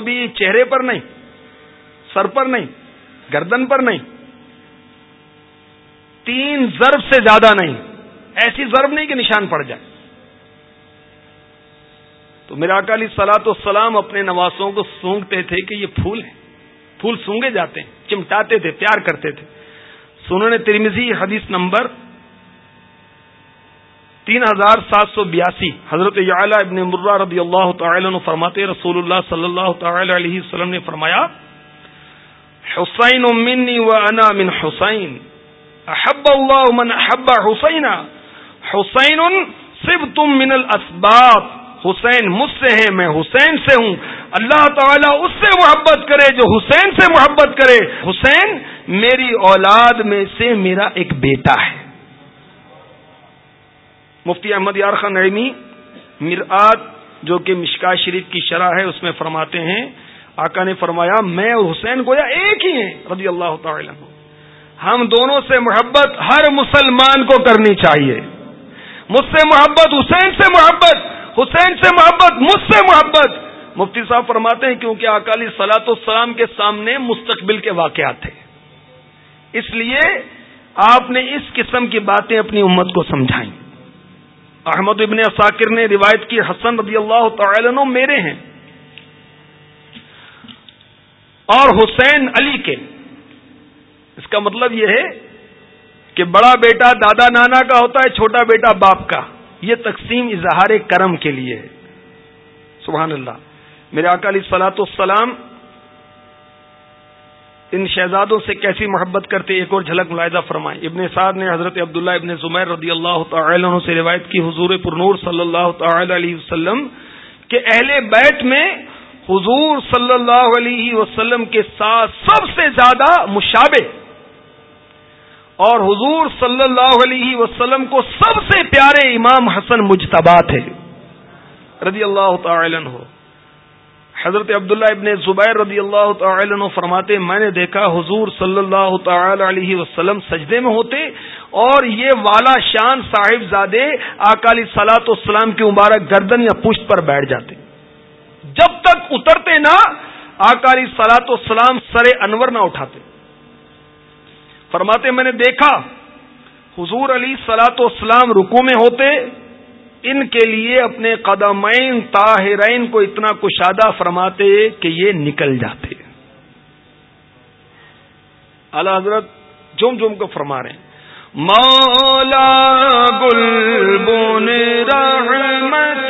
بھی چہرے پر نہیں، سر پر نہیں، گردن پر نہیں۔ تین ضرب سے زیادہ نہیں، ایسی ضرب نہیں کہ نشان پڑ جائے۔ تو میرا اکالی سلاط و سلام اپنے نوازوں کو سونگتے تھے کہ یہ پھول ہیں۔ پھول سونگے جاتے ہیں، چمٹاتے تھے، پیار کرتے تھے۔ سنوں نے ترمزی حدیث نمبر تین ہزار سات سو بیاسی۔ حضرت ابن مرہ رضی اللہ تعالی فرماتے رسول اللہ صلی اللہ تعالی علیہ وسلم نے فرمایا، حسین منی و انا من حسین، احب اللہ من احب حسین حسین صرف تم من الاسباب، حسین مجھ سے ہے، میں حسین سے ہوں۔ اللہ تعالیٰ اس سے محبت کرے جو حسین سے محبت کرے۔ حسین، میری اولاد میں سے میرا ایک بیٹا ہے۔ مفتی احمد یار خان نعمی مرآت جو کہ مشکا شریف کی شرح ہے، اس میں فرماتے ہیں، آقا نے فرمایا، میں اور حسین گویا ایک ہی ہیں، رضی اللہ تعالی ہم دونوں سے محبت ہر مسلمان کو کرنی چاہیے۔ مجھ سے محبت، حسین سے محبت، حسین سے محبت، مجھ سے محبت۔ مفتی صاحب فرماتے ہیں، کیونکہ اکالی سلاط السلام کے سامنے مستقبل کے واقعات تھے اس لیے آپ نے اس قسم کی باتیں اپنی امت کو سمجھائیں۔ احمد ابن ثاکر نے روایت کی، حسن رضی اللہ تعالی میرے ہیں۔ اور حسین علی کے۔ اس کا مطلب یہ ہے کہ بڑا بیٹا دادا نانا کا ہوتا ہے، چھوٹا بیٹا باپ کا۔ یہ تقسیم اظہار کرم کے لیے ہے۔ سبحان اللہ۔ میرے اکالی سلاط السلام ان شہزادوں سے کیسی محبت کرتے ایک اور جھلک ملاحظہ فرمائے ابن سعد نے حضرت عبداللہ ابن زمیر رضی اللہ تعالی عنہ سے روایت کی، حضور پرنور صلی اللہ تعالی علیہ وسلم کہ اہل بیت میں حضور صلی اللہ علیہ وسلم کے ساتھ سب سے زیادہ مشابہ اور حضور صلی اللہ علیہ وسلم کو سب سے پیارے امام حسن مجتبا تھے۔ رضی اللہ تعالی عنہ۔ حضرت عبداللہ ابن زبیر رضی اللہ تعالی عنہ فرماتے میں نے دیکھا حضور صلی اللہ تعالی علیہ وسلم سجدے میں ہوتے اور یہ والا شان صاحب زادے اکالی سلاط اسلام کی مبارک گردن یا پشت پر بیٹھ جاتے۔ جب تک اترتے نہ اکالی سلاط اسلام سر انور نہ اٹھاتے۔ فرماتے میں نے دیکھا حضور علی سلاط اسلام رکو میں ہوتے ان کے لیے اپنے قدمین طاہرین کو اتنا کشادہ فرماتے کہ یہ نکل جاتے۔ اعلی حضرت جم جم کو فرما رہے ہیں۔ مولا گل بون رحمت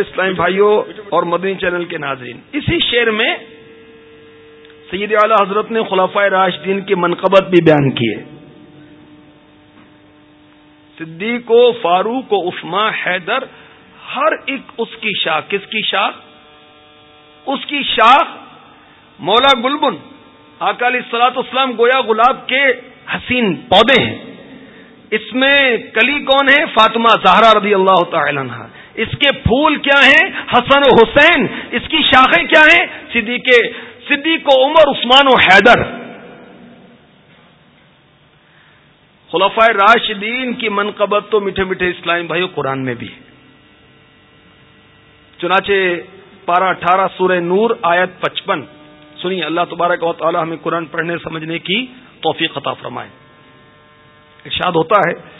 اسلام بھائیوں اور مدنی چینل کے ناظرین، اسی شعر میں سید اعلی حضرت نے خلافہ راشدین کی منقبت بھی بیان کی ہے صدیق و فاروق و عثما حیدر، ہر ایک اس کی شاخ، کس کی شاخ؟ اس کی شاخ مولا گلبن اکالی سلاط اسلام گویا گلاب کے حسین پودے ہیں۔ اس میں کلی کون ہے؟ فاطمہ زہرا رضی اللہ تعالی عنہ۔ اس کے پھول کیا ہیں؟ حسن و حسین. اس کی شاخیں کیا ہیں؟ صدیق صدیق و عمر، عثمان و حیدر. خلفۂ راشدین کی منقبت تو میٹھے میٹھے اسلام بھائی قرآن میں بھی ہے۔ چنانچہ پارہ اٹھارہ سورہ نور، آیت پچپن. سنیے، اللہ تبارک و تعالی ہمیں قرآن پڑھنے، سمجھنے کی توفیق عطا فرمائے۔ ارشاد ہوتا ہے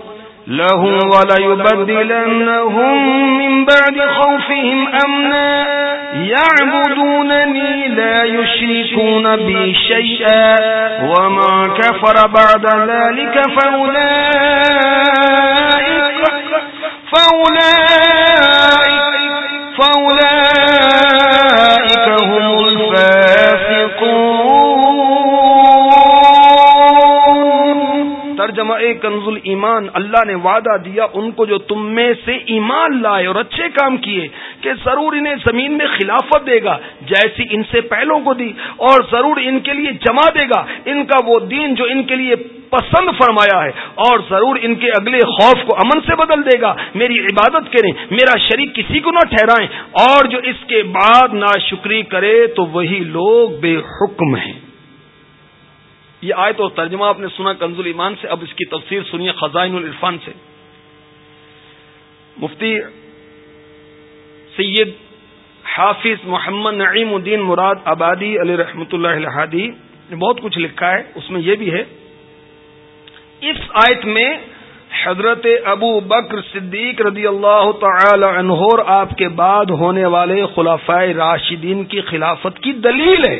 لهم وليبدلنهم من بعد خوفهم أمنا يعبدونني لا يشركون بي شيئا وما كفر بعد ذلك فأولئك فأولئك فأولئك کنز ایمان اللہ نے وعدہ دیا، ان کو جو تم میں سے ایمان لائے اور اچھے کام کیے کہ ضرور انہیں زمین میں خلافت دے گا، جیسی ان سے پہلوں کو دی، اور ضرور ان کے لیے جمع دے گا۔ ان کا وہ دین جو ان کے لیے پسند فرمایا ہے، اور ضرور ان کے اگلے خوف کو امن سے بدل دے گا۔ میری عبادت کریں، میرا شریک کسی کو نہ ٹھہرائیں۔ اور جو اس کے بعد نہ شکری کرے تو وہی لوگ بے حکم ہیں۔ یہ آئے تو ترجمہ آپ نے سنا کنزول ایمان سے، اب اس کی تفسیر سنیے خزائن العرفان سے۔ مفتی سید حافظ محمد نعیم الدین مراد آبادی علی رحمۃ اللہ الحادی نے بہت کچھ لکھا ہے، اس میں یہ بھی ہے۔ اس آیت میں حضرت ابو بکر صدیق رضی اللہ تعالی عنہ اور آپ کے بعد ہونے والے خلافۂ راشدین کی خلافت کی دلیل ہے۔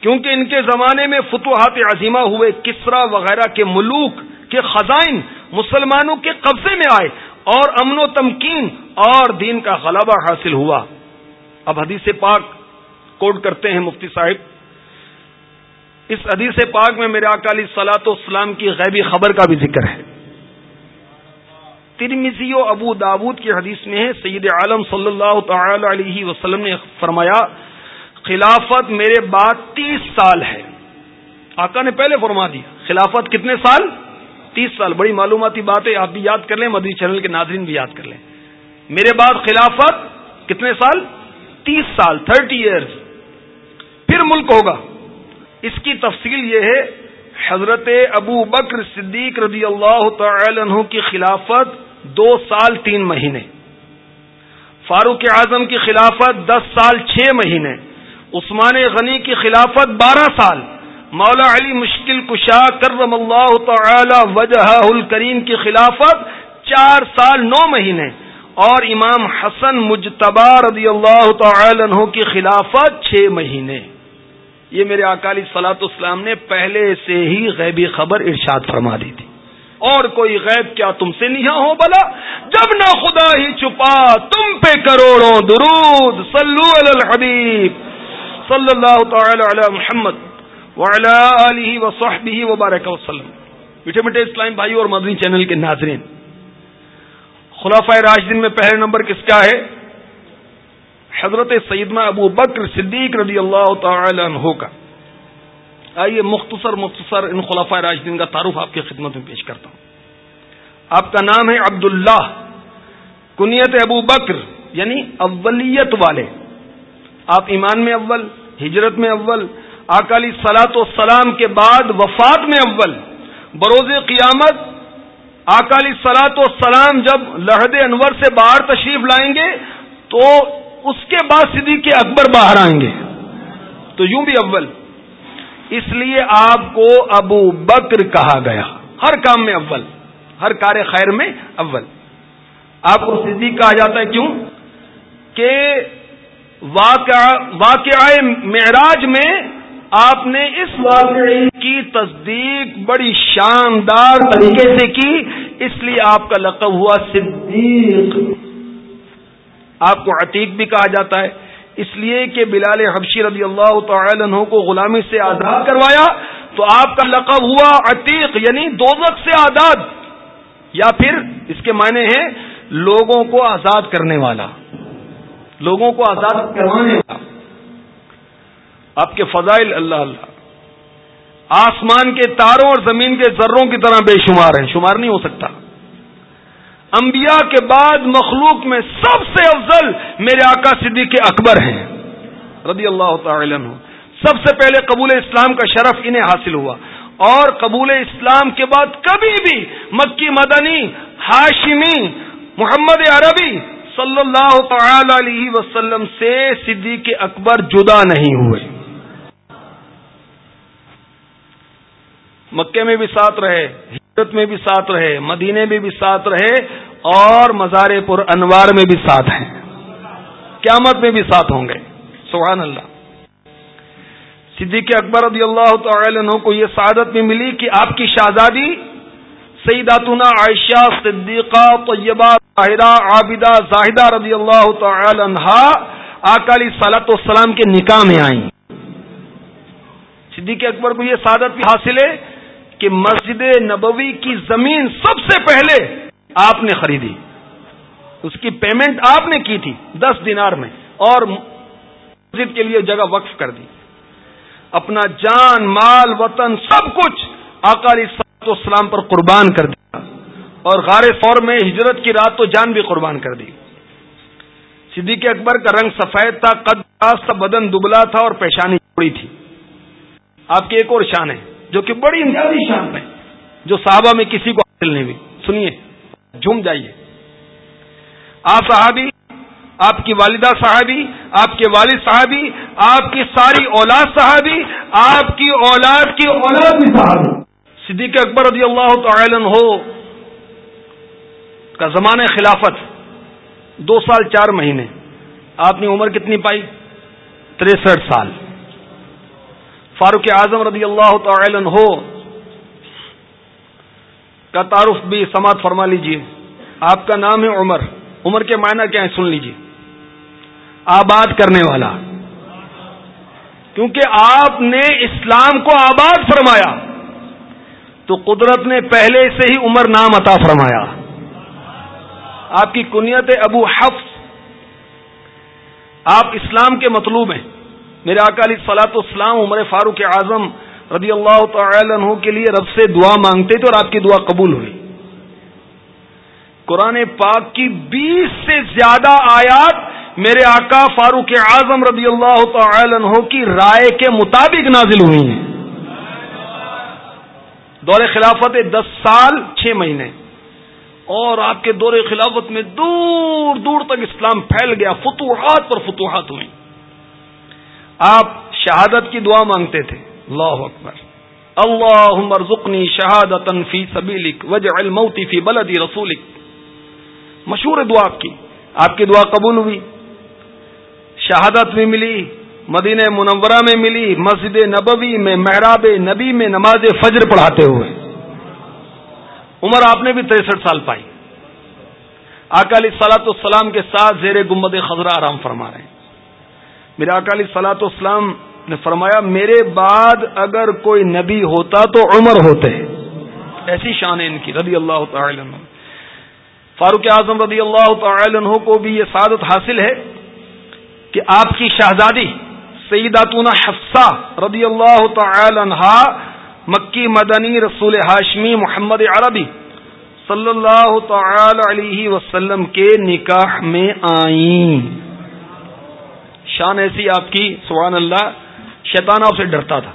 کیونکہ ان کے زمانے میں فتوحات عظیمہ ہوئے، کسرا وغیرہ کے ملوک، کے خزائن مسلمانوں کے قبضے میں آئے اور امن و تمکین اور دین کا غلبہ حاصل ہوا۔ اب حدیث پاک کوڈ کرتے ہیں مفتی صاحب۔ اس حدیث پاک میں میرے اکالی سلاط اسلام کی غیبی خبر کا بھی ذکر ہے۔ ترمیزی و ابو داود کی حدیث میں ہے، سید عالم صلی اللہ تعالی علیہ وسلم نے فرمایا خلافت میرے بعد تیس سال ہے۔ آقا نے پہلے فرما دیا، خلافت کتنے سال؟ تیس سال۔ بڑی معلوماتی بات ہے آپ بھی یاد کر لیں، مدنی چینل کے ناظرین بھی یاد کر لیں۔ میرے بعد خلافت کتنے سال؟ تیس سال، تھرٹی ایئرس پھر ملک ہوگا۔ اس کی تفصیل یہ ہے، حضرت ابو بکر صدیق رضی اللہ تعالی عنہ کی خلافت دو سال تین مہینے۔ فاروق اعظم کی خلافت دس سال چھ مہینے۔ عثمان غنی کی خلافت بارہ سال، مولا علی مشکل کشا کرم اللہ تعالی وجہ الکریم کی خلافت چار سال، نو مہینے۔ اور امام حسن مجتبا رضی اللہ تعالی عنہ کی خلافت چھ مہینے۔ یہ میرے اکالی سلاط اسلام نے پہلے سے ہی غیبی خبر ارشاد فرما دی تھی۔ اور کوئی غیب کیا تم سے نہیں ہو بلا جب نہ خدا ہی چھپا، تم پہ کروڑوں درود، صلو علی الحبیب۔ صلی اللہ تعالی علی محمد وعلی وصحبہ وبارک وسلم۔ میٹھے میٹھے اسلام بھائی اور مدنی چینل کے ناظرین، خلافہ راجدین میں پہلے نمبر کس کا ہے؟ حضرت سیدنا ابو بکر صدیق رضی اللہ تعالی عنہ کا۔ آئیے مختصر مختصر ان خلافہ راجدین کا تعارف آپ کی خدمت میں پیش کرتا ہوں۔ آپ کا نام ہے عبداللہ، کنیت ابو بکر یعنی اولیت والے۔ آپ ایمان میں اول ہجرت میں اول اکالی سلاط و سلام کے بعد وفات میں اول۔ بروز قیامت اکالی سلاط و سلام جب لہد انور سے باہر تشریف لائیں گے، تو اس کے بعد صدیق اکبر باہر آئیں گے۔ تو یوں بھی اول۔ اس لیے آپ کو ابو بکر کہا گیا۔ ہر کام میں اول۔ ہر کار خیر میں اول۔ آپ کو صدیق کہا جاتا ہے کیوں؟ کہ واقعہ معراج میں آپ نے اس واقعے کی تصدیق بڑی شاندار طریقے سے کی، اس لیے آپ کا لقب ہوا صدیق۔ آپ کو عتیق بھی کہا جاتا ہے۔ اس لیے کہ بلال حبشی رضی اللہ تعالی عنہ کو غلامی سے آزاد کروایا، تو آپ کا لقب ہوا عتیق یعنی دوزک سے آزاد۔ یا پھر اس کے معنی ہیں لوگوں کو آزاد کرنے والا۔ لوگوں کو آزاد کروانے والا۔ آپ کے فضائل اللہ اللہ۔ آسمان کے تاروں اور زمین کے ذروں کی طرح بے شمار ہیں، شمار نہیں ہو سکتا۔ انبیاء کے بعد مخلوق میں سب سے افضل میرے آقا صدیق اکبر ہیں۔ رضی اللہ تعالی عنہ۔ سب سے پہلے قبول اسلام کا شرف انہیں حاصل ہوا۔ اور قبول اسلام کے بعد کبھی بھی مکی مدنی، ہاشمی، محمد عربی صلی اللہ تعالی علیہ وسلم سے صدیق اکبر جدا نہیں ہوئے۔ مکے میں بھی ساتھ رہے، ہجرت میں بھی ساتھ رہے، مدینے میں بھی ساتھ رہے اور مزار پر انوار میں بھی ساتھ ہیں۔ قیامت میں بھی ساتھ ہوں گے۔ سبحان اللہ صدیق اکبر رضی اللہ تعالی عنہ کو یہ سعادت بھی ملی کہ آپ کی شہزادی سیداتنا عائشہ صدیقہ طیبہ طاہرہ عابدہ زاہدہ رضی اللہ تعالی عنہا اکالی سلاۃ والسلام کے نکاح میں آئیں۔ صدیق اکبر کو یہ سعادت بھی حاصل ہے کہ مسجد نبوی کی زمین سب سے پہلے آپ نے خریدی۔ اس کی پیمنٹ آپ نے کی تھی دس دینار میں اور مسجد کے لیے جگہ وقف کر دی۔ اپنا جان، مال، وطن، سب کچھ اکالی سلاط اسلام پر قربان کر دیا اور غار فور میں ہجرت کی رات تو جان بھی قربان کر دی۔ صدیق اکبر کا رنگ سفید تھا، قد تھا، بدن دبلا تھا اور پیشانی چوڑی تھی۔ آپ کی ایک اور شان ہے، جو کہ بڑی امتیازی شان ہے، جو صحابہ میں کسی کو حاصل نہیں ہوئی۔ سنیے، جھوم جائیے۔ آپ صحابی، آپ کی والدہ صاحبی آپ کے والد صاحبی آپ کی ساری اولاد صاحبی آپ کی اولاد کی اولاد بھی صحابی۔ صدیق اکبر رضی اللہ تعالی ہو کا زمانہ خلافت، دو سال چار مہینے، آپ نے عمر کتنی پائی؟ تریسٹھ سال۔ فاروق اعظم رضی اللہ تعالی ہو کا تعارف بھی سماعت فرما لیجیے۔ آپ کا نام ہے عمر۔ عمر کے معنی کیا ہے سن لیجیے۔ آباد کرنے والا۔ کیونکہ آپ نے اسلام کو آباد فرمایا۔ تو قدرت نے پہلے سے ہی عمر نام عطا فرمایا۔ آپ کی کنیت ابو حفظ آپ اسلام کے مطلوب ہیں۔ میرے اکالی سلاط اسلام عمر فاروق اعظم رضی اللہ تعالی عنہ کے لیے رب سے دعا مانگتے تھے اور آپ کی دعا قبول ہوئی۔ قرآن پاک کی بیس سے زیادہ آیات میرے آقا فاروق اعظم رضی اللہ تعالی عنہ کی رائے کے مطابق نازل ہوئی ہیں۔ دور خلافت دس سال، چھ مہینے۔ اور آپ کے دور خلافت میں دور دور تک اسلام پھیل گیا، فتوحات پر فتوحات ہوئی۔ آپ شہادت کی دعا مانگتے تھے۔ اللہ اکبر۔ اللہ مرزقنی شہادت فی سبیلک وجہ الموتی فی بلدی رسولک۔ مشہور دعا آپ کی۔ آپ کی دعا قبول ہوئی۔ شہادت بھی ملی۔ مدینہ منورہ میں ملی، مسجد نبوی میں، محراب نبی میں نماز فجر پڑھاتے ہوئے۔ عمر آپ نے بھی تریسٹھ سال پائی۔ اکالی سلاط السلام کے ساتھ زیر گمبد خزرہ آرام فرما رہے ہیں۔ میرا اکالی سلاط اسلام نے فرمایا، میرے بعد اگر کوئی نبی ہوتا تو عمر ہوتے۔ ایسی شان ہے ان کی، رضی اللہ تعالی عنہ۔ فاروق اعظم رضی اللہ تعالی عنہ کو بھی یہ سعادت حاصل ہے کہ آپ کی شہزادی سیداتون حفصہ رضی اللہ تعالی عنہا، مکی مدنی رسول ہاشمی محمد عربی صلی اللہ تعالی علیہ وسلم کے نکاح میں آئیں۔ شان ایسی آپ کی، سبحان اللہ، شیطان آپ سے ڈرتا تھا۔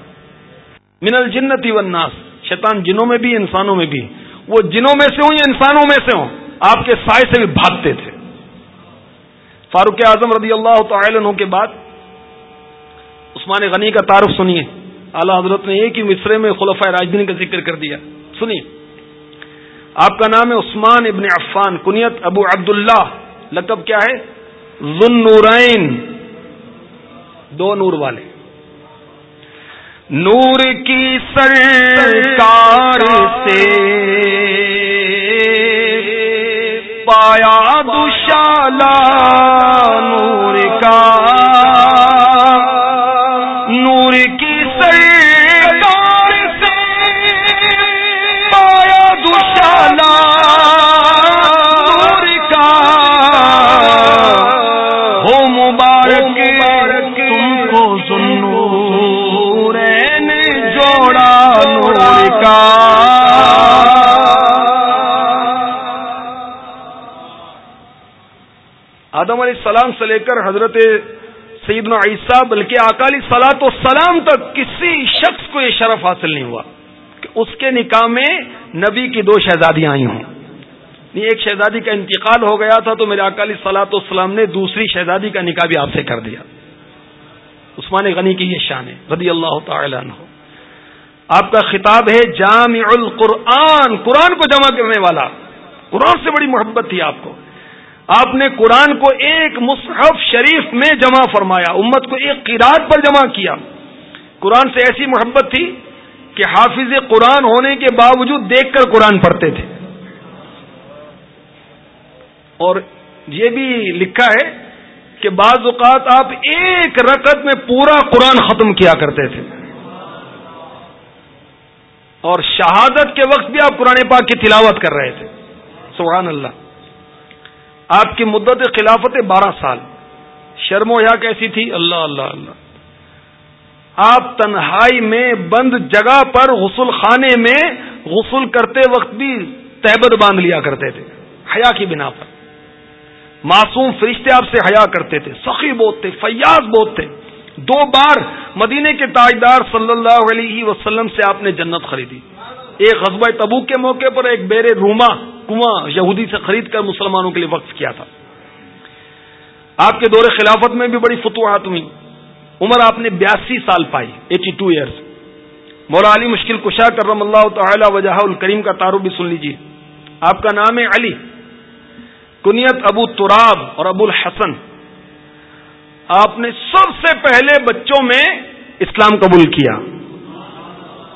من الجنتی والناس، شیطان جنوں میں بھی، انسانوں میں بھی۔ وہ جنوں میں سے ہوں یا انسانوں میں سے ہوں؟ آپ کے سائے سے بھی بھاگتے تھے۔ فاروق اعظم رضی اللہ تعالی عنہ کے بعد عثمان غنی کا تعارف سنیے۔ اعلی حضرت نے ایک ہی مصرے میں خلفۂ راجدین کا ذکر کر دیا۔ سنیے۔ آپ کا نام ہے عثمان ابن عفان، کنیت ابو عبداللہ۔ لقب کیا ہے؟ ذن نورین دو نور والے۔ نور کی سرکار سے پایا دشالا نور کا۔ کا آدم علیہ السلام سے لے کر حضرت سیدنا عیسیٰ، بلکہ اکالی سلاط و سلام تک کسی شخص کو یہ شرف حاصل نہیں ہوا کہ اس کے نکاح میں نبی کی دو شہزادیاں آئی ہوں۔ ایک شہزادی کا انتقال ہو گیا تھا تو میرے اکالی سلاط والسلام نے دوسری شہزادی کا نکاح بھی آپ سے کر دیا۔ عثمان غنی کی یہ شان ہے، رضی اللہ تعالی عنہ۔ آپ کا خطاب ہے جامع القرآن قرآن کو جمع کرنے والا۔ قرآن سے بڑی محبت تھی آپ کو۔ آپ نے قرآن کو ایک مصحف شریف میں جمع فرمایا، امت کو ایک قرآن پر جمع کیا۔ قرآن سے ایسی محبت تھی کہ حافظ قرآن ہونے کے باوجود دیکھ کر قرآن پڑھتے تھے۔ اور یہ بھی لکھا ہے کہ بعض اوقات آپ ایک رکعت میں پورا قرآن ختم کیا کرتے تھے۔ اور شہادت کے وقت بھی آپ قرآن پاک کی تلاوت کر رہے تھے۔ سبحان اللہ۔ آپ کی مدت خلافت بارہ سال۔ شرم و یا کیسی تھی؟ اللہ اللہ اللہ۔ آپ تنہائی میں بند جگہ پر غسل خانے میں غسل کرتے وقت بھی تہبت باندھ لیا کرتے تھے۔ حیا کی بنا پر۔ معصوم فرشتے آپ سے حیا کرتے تھے۔ سخی بہت تھے فیاض بہت تھے دو بار مدینے کے تاجدار صلی اللہ علیہ وسلم سے آپ نے جنت خریدی۔ ایک غزبۂ تبو کے موقع پر ایک بیر روما کنواں یہودی سے خرید کر مسلمانوں کے لیے وقف کیا تھا۔ آپ کے دور خلافت میں بھی بڑی فتوحات ہوئی عمر آپ نے بیاسی سال پائی ایٹی ٹو ایئرس مولا علی مشکل کشا کرم اللہ تعالی وجہ الکریم کا تعارف بھی سن لیجیے آپ کا نام ہے علی۔ کنیت ابو تراب اور ابو الحسن۔ آپ نے سب سے پہلے بچوں میں اسلام قبول کیا۔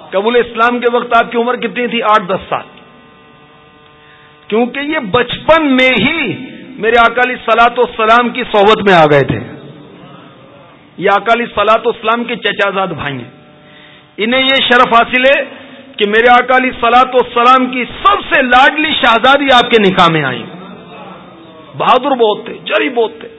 قبول اسلام کے وقت آپ کی عمر کتنی تھی؟ آٹھ دس سال۔ کیونکہ یہ بچپن میں ہی میرے اکالی سلاط و سلام کی صحبت میں آ گئے تھے۔ یہ اکالی سلاط اسلام کے چچا زاد بھائی ہیں۔ انہیں یہ شرف حاصل ہے کہ میرے اکالی سلاط سلام کی سب سے لاڈلی شہزادی آپ کے نکاح میں آئی بہادر بہت تھے، جری بہت تھے۔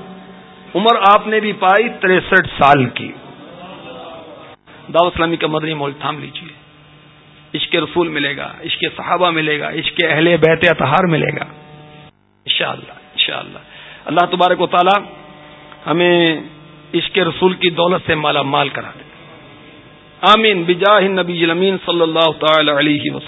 عمر آپ نے بھی پائی تریسٹھ سال کی۔ دعوت اسلامی کا مدنی مول تھام لیجیے عشق رسول ملے گا، عشق صحابہ ملے گا، عشق اہل بیت اتہار ملے گا۔ انشاءاللہ انشاءاللہ۔ اللہ تبارک و تعالی ہمیں عشق رسول کی دولت سے مالا مال کرا دے۔ آمین۔ بجاہ نبی صلی اللہ تعالی علیہ وسلم۔